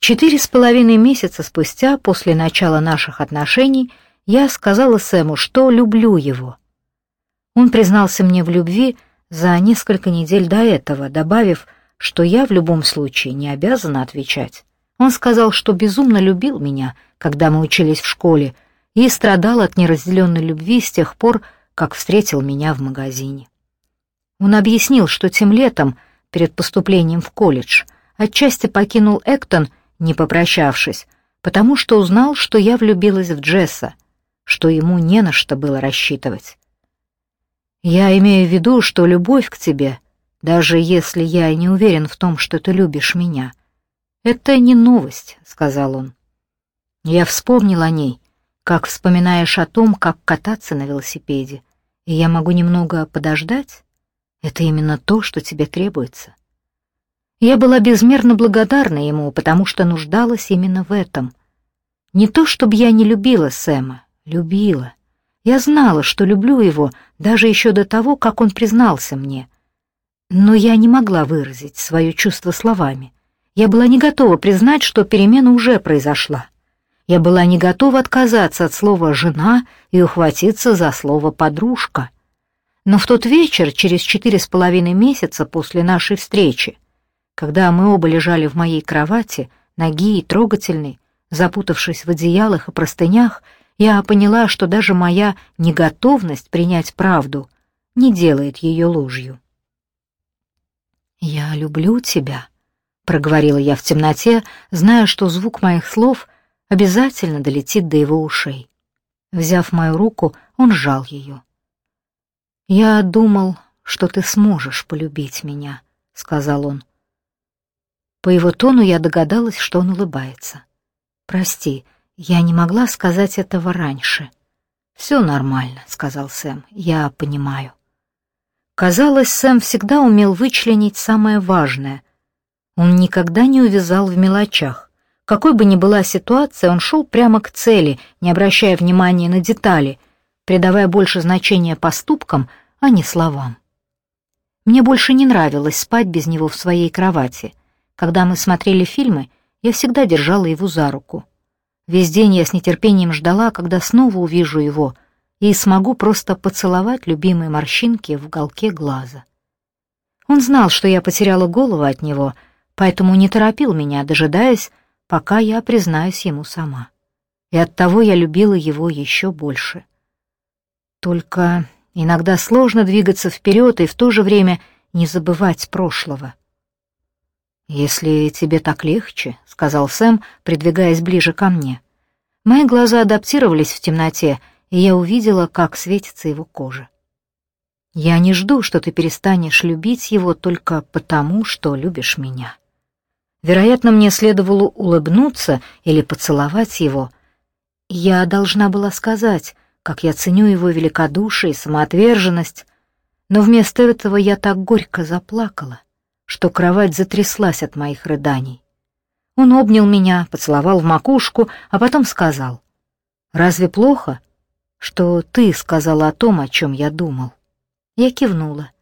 Четыре с половиной месяца спустя, после начала наших отношений, я сказала Сэму, что люблю его. Он признался мне в любви за несколько недель до этого, добавив, что я в любом случае не обязана отвечать. Он сказал, что безумно любил меня, когда мы учились в школе, и страдал от неразделенной любви с тех пор, как встретил меня в магазине. Он объяснил, что тем летом, перед поступлением в колледж, отчасти покинул Эктон, не попрощавшись, потому что узнал, что я влюбилась в Джесса, что ему не на что было рассчитывать. Я имею в виду, что любовь к тебе, даже если я не уверен в том, что ты любишь меня, это не новость, сказал он. Я вспомнил о ней, как вспоминаешь о том, как кататься на велосипеде, и я могу немного подождать. Это именно то, что тебе требуется. Я была безмерно благодарна ему, потому что нуждалась именно в этом. Не то, чтобы я не любила Сэма, любила. Я знала, что люблю его даже еще до того, как он признался мне. Но я не могла выразить свое чувство словами. Я была не готова признать, что перемена уже произошла. Я была не готова отказаться от слова «жена» и ухватиться за слово «подружка». Но в тот вечер, через четыре с половиной месяца после нашей встречи, когда мы оба лежали в моей кровати, ноги и трогательной, запутавшись в одеялах и простынях, я поняла, что даже моя неготовность принять правду не делает ее ложью. «Я люблю тебя», — проговорила я в темноте, зная, что звук моих слов обязательно долетит до его ушей. Взяв мою руку, он сжал ее. «Я думал, что ты сможешь полюбить меня», — сказал он. По его тону я догадалась, что он улыбается. «Прости, я не могла сказать этого раньше». «Все нормально», — сказал Сэм, — «я понимаю». Казалось, Сэм всегда умел вычленить самое важное. Он никогда не увязал в мелочах. Какой бы ни была ситуация, он шел прямо к цели, не обращая внимания на детали, придавая больше значения поступкам, а не словам. Мне больше не нравилось спать без него в своей кровати. Когда мы смотрели фильмы, я всегда держала его за руку. Весь день я с нетерпением ждала, когда снова увижу его и смогу просто поцеловать любимые морщинки в уголке глаза. Он знал, что я потеряла голову от него, поэтому не торопил меня, дожидаясь, пока я признаюсь ему сама. И оттого я любила его еще больше. Только иногда сложно двигаться вперед и в то же время не забывать прошлого. «Если тебе так легче», — сказал Сэм, придвигаясь ближе ко мне. Мои глаза адаптировались в темноте, и я увидела, как светится его кожа. «Я не жду, что ты перестанешь любить его только потому, что любишь меня». Вероятно, мне следовало улыбнуться или поцеловать его. Я должна была сказать, как я ценю его великодушие и самоотверженность, но вместо этого я так горько заплакала что кровать затряслась от моих рыданий. Он обнял меня, поцеловал в макушку, а потом сказал, «Разве плохо, что ты сказала о том, о чем я думал?» Я кивнула.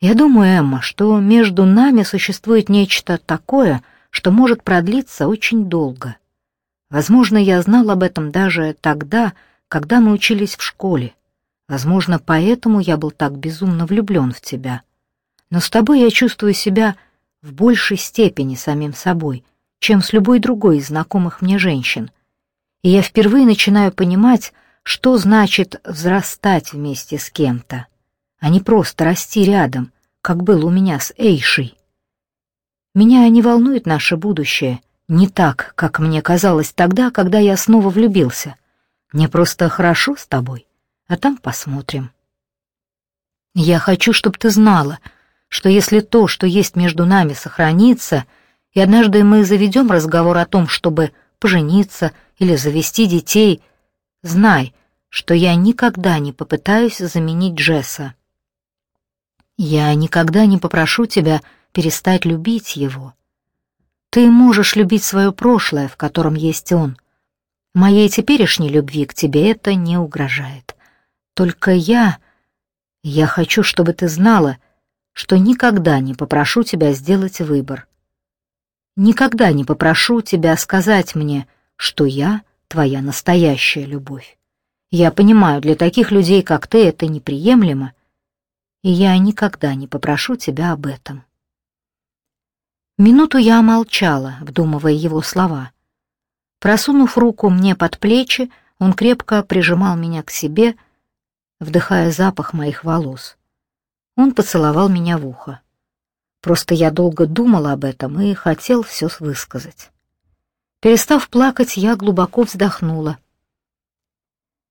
«Я думаю, Эмма, что между нами существует нечто такое, что может продлиться очень долго. Возможно, я знал об этом даже тогда, когда мы учились в школе. Возможно, поэтому я был так безумно влюблен в тебя» но с тобой я чувствую себя в большей степени самим собой, чем с любой другой из знакомых мне женщин. И я впервые начинаю понимать, что значит взрастать вместе с кем-то, а не просто расти рядом, как было у меня с Эйшей. Меня не волнует наше будущее, не так, как мне казалось тогда, когда я снова влюбился. Мне просто хорошо с тобой, а там посмотрим. Я хочу, чтобы ты знала — что если то, что есть между нами, сохранится, и однажды мы заведем разговор о том, чтобы пожениться или завести детей, знай, что я никогда не попытаюсь заменить Джесса. Я никогда не попрошу тебя перестать любить его. Ты можешь любить свое прошлое, в котором есть он. Моей теперешней любви к тебе это не угрожает. Только я... Я хочу, чтобы ты знала, что никогда не попрошу тебя сделать выбор. никогда не попрошу тебя сказать мне, что я твоя настоящая любовь. Я понимаю, для таких людей, как ты, это неприемлемо, и я никогда не попрошу тебя об этом. Минуту я молчала, вдумывая его слова. Просунув руку мне под плечи, он крепко прижимал меня к себе, вдыхая запах моих волос. Он поцеловал меня в ухо. Просто я долго думал об этом и хотел все высказать. Перестав плакать, я глубоко вздохнула.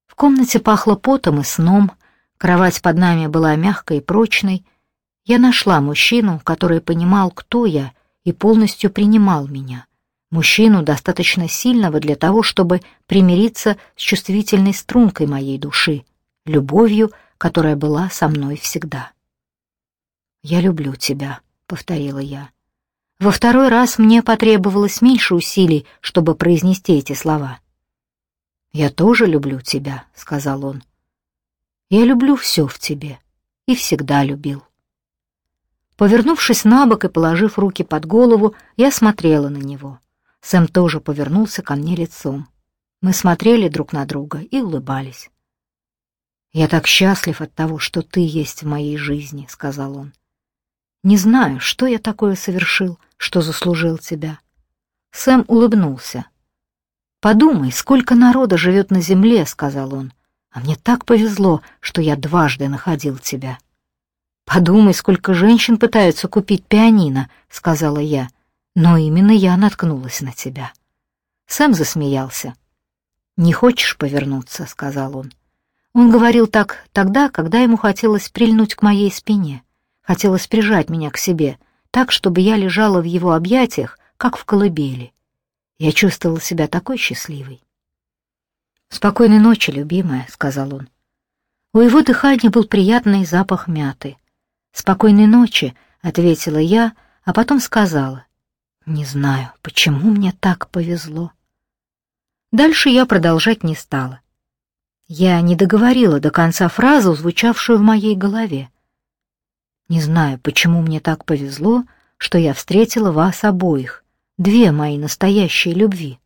В комнате пахло потом и сном, кровать под нами была мягкой и прочной. Я нашла мужчину, который понимал, кто я, и полностью принимал меня. Мужчину, достаточно сильного для того, чтобы примириться с чувствительной стрункой моей души, любовью, которая была со мной всегда. «Я люблю тебя», — повторила я. Во второй раз мне потребовалось меньше усилий, чтобы произнести эти слова. «Я тоже люблю тебя», — сказал он. «Я люблю все в тебе и всегда любил». Повернувшись на бок и положив руки под голову, я смотрела на него. Сэм тоже повернулся ко мне лицом. Мы смотрели друг на друга и улыбались. «Я так счастлив от того, что ты есть в моей жизни», — сказал он. Не знаю, что я такое совершил, что заслужил тебя. Сэм улыбнулся. Подумай, сколько народа живет на земле, сказал он. А мне так повезло, что я дважды находил тебя. Подумай, сколько женщин пытаются купить пианино, сказала я. Но именно я наткнулась на тебя. Сэм засмеялся. Не хочешь повернуться, сказал он. Он говорил так тогда, когда ему хотелось прильнуть к моей спине. Хотелось прижать меня к себе, так, чтобы я лежала в его объятиях, как в колыбели. Я чувствовала себя такой счастливой. «Спокойной ночи, любимая», — сказал он. У его дыхания был приятный запах мяты. «Спокойной ночи», — ответила я, а потом сказала. «Не знаю, почему мне так повезло». Дальше я продолжать не стала. Я не договорила до конца фразу, звучавшую в моей голове. Не знаю, почему мне так повезло, что я встретила вас обоих, две мои настоящие любви.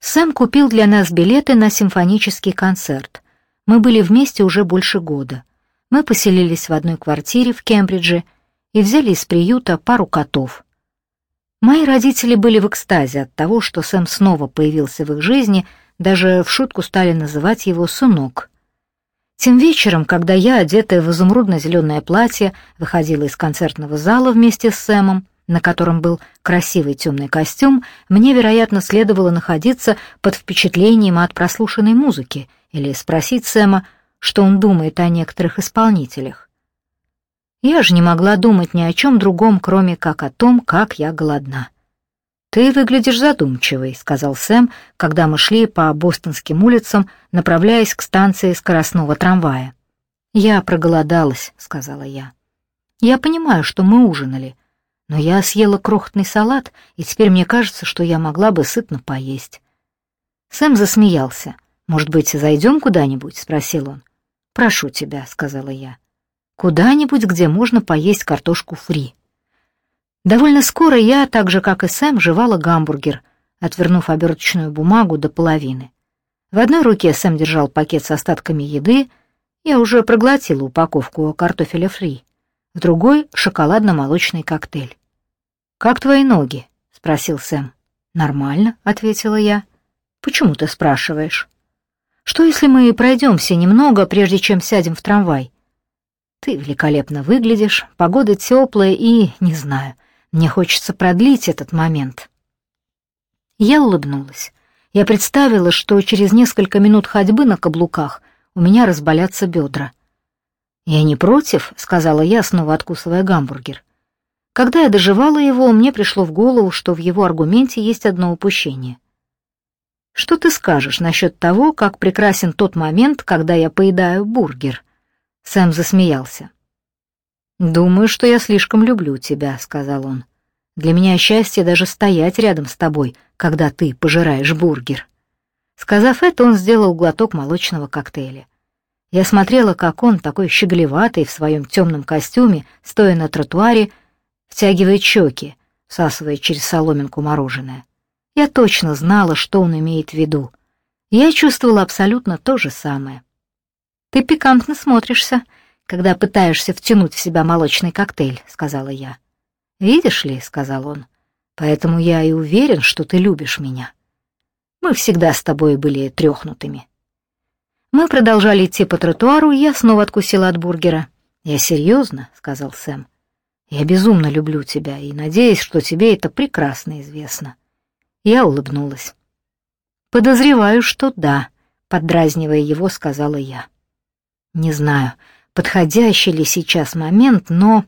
Сэм купил для нас билеты на симфонический концерт. Мы были вместе уже больше года. Мы поселились в одной квартире в Кембридже и взяли из приюта пару котов. Мои родители были в экстазе от того, что Сэм снова появился в их жизни, даже в шутку стали называть его «сынок». Тем вечером, когда я, одетая в изумрудно-зеленое платье, выходила из концертного зала вместе с Сэмом, на котором был красивый темный костюм, мне, вероятно, следовало находиться под впечатлением от прослушанной музыки или спросить Сэма, что он думает о некоторых исполнителях. Я же не могла думать ни о чем другом, кроме как о том, как я голодна. «Ты выглядишь задумчивой», — сказал Сэм, когда мы шли по бостонским улицам, направляясь к станции скоростного трамвая. «Я проголодалась», — сказала я. «Я понимаю, что мы ужинали, но я съела крохотный салат, и теперь мне кажется, что я могла бы сытно поесть». Сэм засмеялся. «Может быть, зайдем куда-нибудь?» — спросил он. «Прошу тебя», — сказала я. «Куда-нибудь, где можно поесть картошку фри». Довольно скоро я, так же как и Сэм, жевала гамбургер, отвернув оберточную бумагу до половины. В одной руке Сэм держал пакет с остатками еды, я уже проглотила упаковку картофеля фри, в другой — шоколадно-молочный коктейль. «Как твои ноги?» — спросил Сэм. «Нормально», — ответила я. «Почему ты спрашиваешь?» «Что, если мы пройдемся немного, прежде чем сядем в трамвай?» «Ты великолепно выглядишь, погода теплая и, не знаю, мне хочется продлить этот момент. Я улыбнулась. Я представила, что через несколько минут ходьбы на каблуках у меня разболятся бедра. «Я не против», — сказала я, снова откусывая гамбургер. Когда я доживала его, мне пришло в голову, что в его аргументе есть одно упущение. «Что ты скажешь насчет того, как прекрасен тот момент, когда я поедаю бургер?» Сэм засмеялся. «Думаю, что я слишком люблю тебя», — сказал он. «Для меня счастье даже стоять рядом с тобой, когда ты пожираешь бургер». Сказав это, он сделал глоток молочного коктейля. Я смотрела, как он, такой щеголеватый в своем темном костюме, стоя на тротуаре, втягивает щеки, всасывая через соломинку мороженое. Я точно знала, что он имеет в виду. Я чувствовала абсолютно то же самое. «Ты пикантно смотришься, когда пытаешься втянуть в себя молочный коктейль», — сказала я. «Видишь ли», — сказал он, — «поэтому я и уверен, что ты любишь меня. Мы всегда с тобой были трехнутыми». Мы продолжали идти по тротуару, и я снова откусила от бургера. «Я серьезно», — сказал Сэм. «Я безумно люблю тебя и надеюсь, что тебе это прекрасно известно». Я улыбнулась. «Подозреваю, что да», — поддразнивая его, сказала я. «Не знаю, подходящий ли сейчас момент, но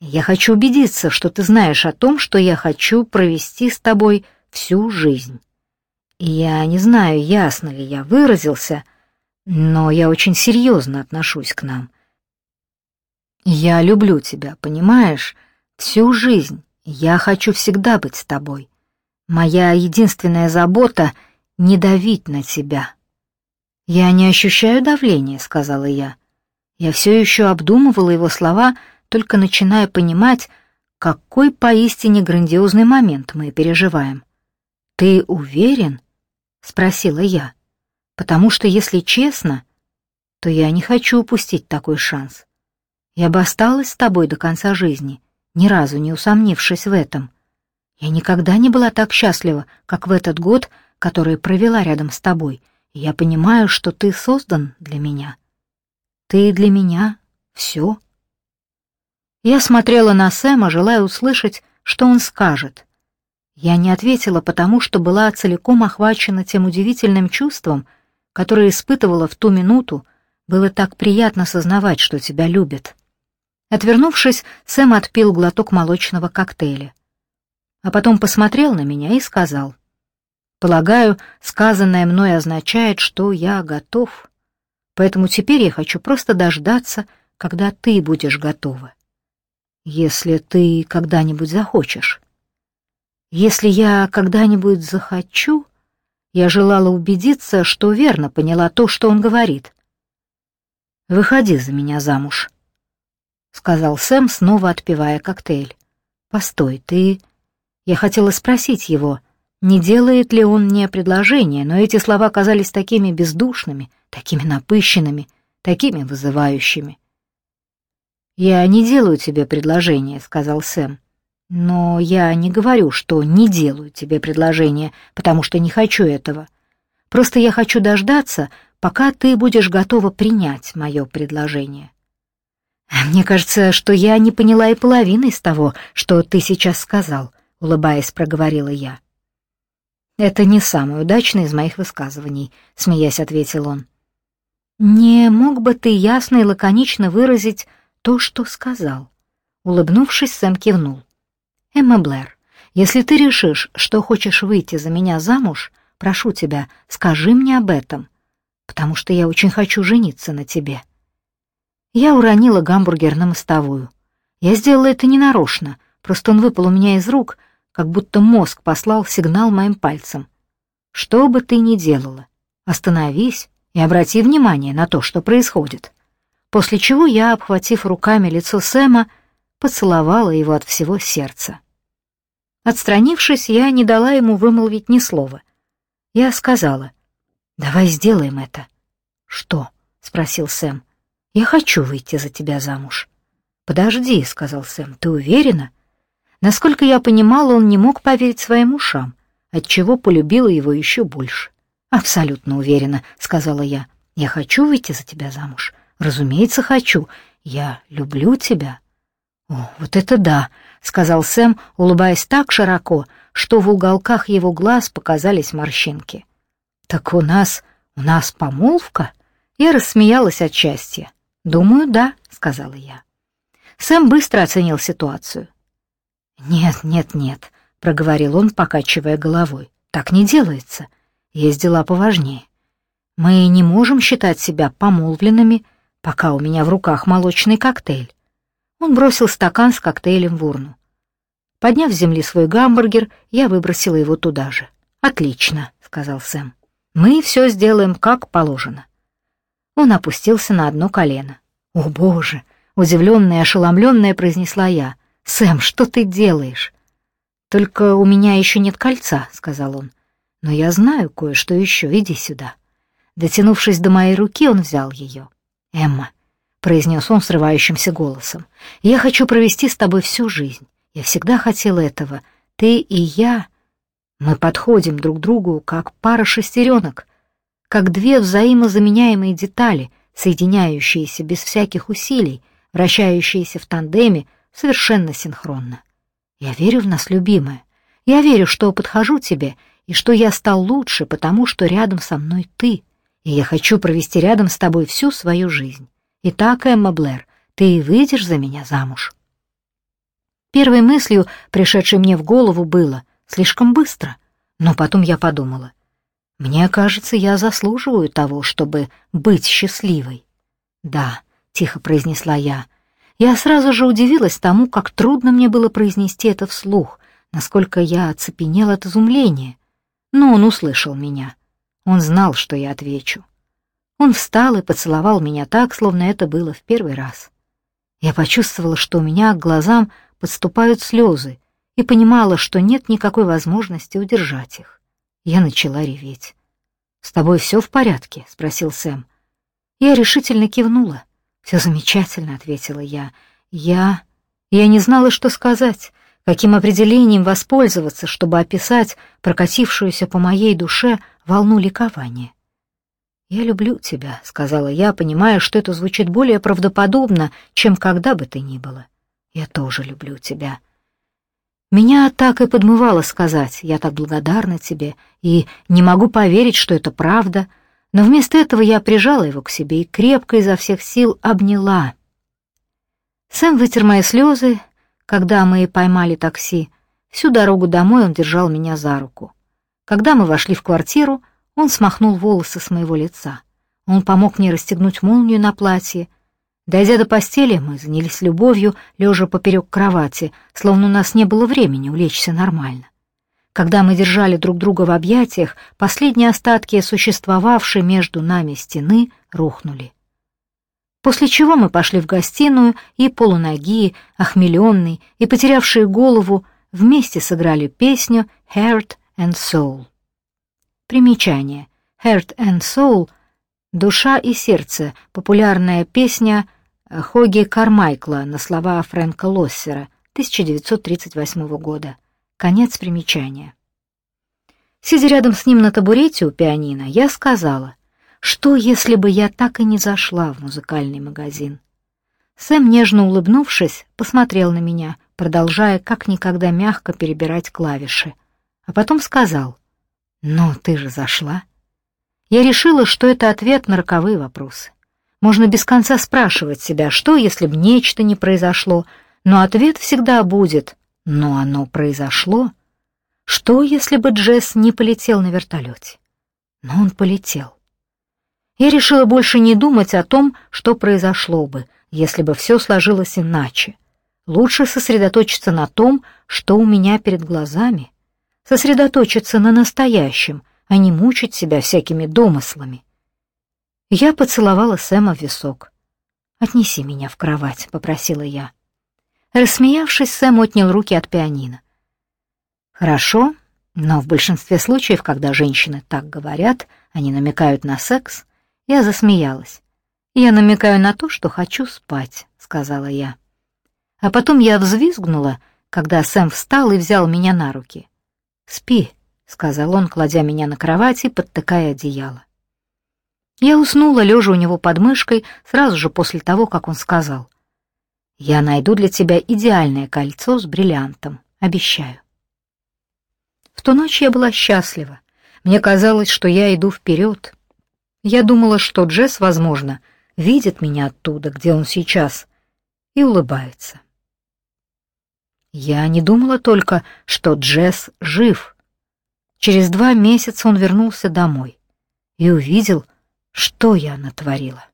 я хочу убедиться, что ты знаешь о том, что я хочу провести с тобой всю жизнь. Я не знаю, ясно ли я выразился, но я очень серьезно отношусь к нам. Я люблю тебя, понимаешь? Всю жизнь. Я хочу всегда быть с тобой. Моя единственная забота — не давить на тебя. Я не ощущаю давления, сказала я. Я все еще обдумывала его слова, только начиная понимать, какой поистине грандиозный момент мы переживаем. Ты уверен? спросила я. Потому что, если честно, то я не хочу упустить такой шанс. Я бы осталась с тобой до конца жизни, ни разу не усомнившись в этом. Я никогда не была так счастлива, как в этот год, который провела рядом с тобой, я понимаю, что ты создан для меня. Ты для меня все. Я смотрела на Сэма, желая услышать, что он скажет. Я не ответила, потому что была целиком охвачена тем удивительным чувством, которое испытывала в ту минуту, было так приятно сознавать, что тебя любят. Отвернувшись, Сэм отпил глоток молочного коктейля. А потом посмотрел на меня и сказал. «Полагаю, сказанное мной означает, что я готов. Поэтому теперь я хочу просто дождаться, когда ты будешь готова. Если ты когда-нибудь захочешь. Если я когда-нибудь захочу...» Я желала убедиться, что верно поняла то, что он говорит. «Выходи за меня замуж», — сказал Сэм, снова отпивая коктейль. «Постой, ты...» Я хотела спросить его, не делает ли он мне предложение, но эти слова казались такими бездушными, такими напыщенными, такими вызывающими. «Я не делаю тебе предложение», — сказал Сэм. «Но я не говорю, что не делаю тебе предложение, потому что не хочу этого. Просто я хочу дождаться, пока ты будешь готова принять мое предложение». «Мне кажется, что я не поняла и половины из того, что ты сейчас сказал», — улыбаясь, проговорила я. «Это не самое удачное из моих высказываний», — смеясь ответил он. «Не мог бы ты ясно и лаконично выразить то, что сказал?» Улыбнувшись, Сэм кивнул. «Эмма Блэр, если ты решишь, что хочешь выйти за меня замуж, прошу тебя, скажи мне об этом, потому что я очень хочу жениться на тебе». Я уронила гамбургер на мостовую. Я сделала это ненарочно, просто он выпал у меня из рук, как будто мозг послал сигнал моим пальцам. Что бы ты ни делала, остановись и обрати внимание на то, что происходит. После чего я, обхватив руками лицо Сэма, поцеловала его от всего сердца. Отстранившись, я не дала ему вымолвить ни слова. Я сказала, «Давай сделаем это». «Что?» — спросил Сэм. Я хочу выйти за тебя замуж. Подожди, сказал Сэм. Ты уверена? Насколько я понимала, он не мог поверить своим ушам, отчего полюбила его еще больше. Абсолютно уверена, сказала я. Я хочу выйти за тебя замуж. Разумеется, хочу. Я люблю тебя. О, вот это да, сказал Сэм, улыбаясь так широко, что в уголках его глаз показались морщинки. Так у нас, у нас помолвка? Я рассмеялась от счастья. «Думаю, да», — сказала я. Сэм быстро оценил ситуацию. «Нет, нет, нет», — проговорил он, покачивая головой. «Так не делается. Есть дела поважнее. Мы не можем считать себя помолвленными, пока у меня в руках молочный коктейль». Он бросил стакан с коктейлем в урну. Подняв с земли свой гамбургер, я выбросила его туда же. «Отлично», — сказал Сэм. «Мы все сделаем как положено». Он опустился на одно колено. «О, Боже!» — удивленная и ошеломленная произнесла я. «Сэм, что ты делаешь?» «Только у меня еще нет кольца», — сказал он. «Но я знаю кое-что еще. Иди сюда». Дотянувшись до моей руки, он взял ее. «Эмма», — произнес он срывающимся голосом, — «я хочу провести с тобой всю жизнь. Я всегда хотел этого. Ты и я. Мы подходим друг другу, как пара шестеренок, как две взаимозаменяемые детали, соединяющиеся без всяких усилий, вращающиеся в тандеме совершенно синхронно. Я верю в нас, любимая. Я верю, что подхожу тебе, и что я стал лучше, потому что рядом со мной ты, и я хочу провести рядом с тобой всю свою жизнь. Итак, Эмма Блэр, ты выйдешь за меня замуж?» Первой мыслью, пришедшей мне в голову, было «слишком быстро», но потом я подумала — мне кажется, я заслуживаю того, чтобы быть счастливой. Да, тихо произнесла я. Я сразу же удивилась тому, как трудно мне было произнести это вслух, насколько я оцепенела от изумления. Но он услышал меня. Он знал, что я отвечу. Он встал и поцеловал меня так, словно это было в первый раз. Я почувствовала, что у меня к глазам подступают слезы, и понимала, что нет никакой возможности удержать их. Я начала реветь. «С тобой все в порядке?» — спросил Сэм. Я решительно кивнула. «Все замечательно», — ответила я. «Я... я не знала, что сказать, каким определением воспользоваться, чтобы описать прокатившуюся по моей душе волну ликования. «Я люблю тебя», — сказала я, понимая, что это звучит более правдоподобно, чем когда бы ты ни было. «Я тоже люблю тебя», меня так и подмывало сказать «я так благодарна тебе» и «не могу поверить, что это правда», но вместо этого я прижала его к себе и крепко изо всех сил обняла. Сэм вытер мои слезы, когда мы поймали такси. Всю дорогу домой он держал меня за руку. Когда мы вошли в квартиру, он смахнул волосы с моего лица. Он помог мне расстегнуть молнию на платье, Дойдя до постели, мы занялись любовью, лежа поперек кровати, словно у нас не было времени улечься нормально. Когда мы держали друг друга в объятиях, последние остатки существовавшей между нами стены рухнули. После чего мы пошли в гостиную и полуногие, охмеленные и потерявшие голову вместе сыграли песню «Heart and Soul». Примечание. «Heart and Soul» — «Душа и сердце» — популярная песня Хоги Кармайкла на слова Фрэнка Лоссера 1938 года. Конец примечания. Сидя рядом с ним на табурете у пианино, я сказала, что если бы я так и не зашла в музыкальный магазин. Сэм, нежно улыбнувшись, посмотрел на меня, продолжая как никогда мягко перебирать клавиши, а потом сказал, «Ну, ты же зашла». Я решила, что это ответ на роковые вопросы. Можно без конца спрашивать себя, что, если бы нечто не произошло, но ответ всегда будет «но оно произошло». Что, если бы Джесс не полетел на вертолете? Но он полетел. Я решила больше не думать о том, что произошло бы, если бы все сложилось иначе. Лучше сосредоточиться на том, что у меня перед глазами. Сосредоточиться на настоящем, а не мучить себя всякими домыслами. Я поцеловала Сэма в висок. «Отнеси меня в кровать», — попросила я. Рассмеявшись, Сэм отнял руки от пианино. «Хорошо, но в большинстве случаев, когда женщины так говорят, они намекают на секс, я засмеялась. «Я намекаю на то, что хочу спать», — сказала я. А потом я взвизгнула, когда Сэм встал и взял меня на руки. «Спи», — сказал он, кладя меня на кровать и подтыкая одеяло. Я уснула, лежа у него под мышкой, сразу же после того, как он сказал. «Я найду для тебя идеальное кольцо с бриллиантом, обещаю». В ту ночь я была счастлива. Мне казалось, что я иду вперед. Я думала, что Джесс, возможно, видит меня оттуда, где он сейчас, и улыбается. Я не думала только, что Джесс жив. Через два месяца он вернулся домой и увидел, что я натворила?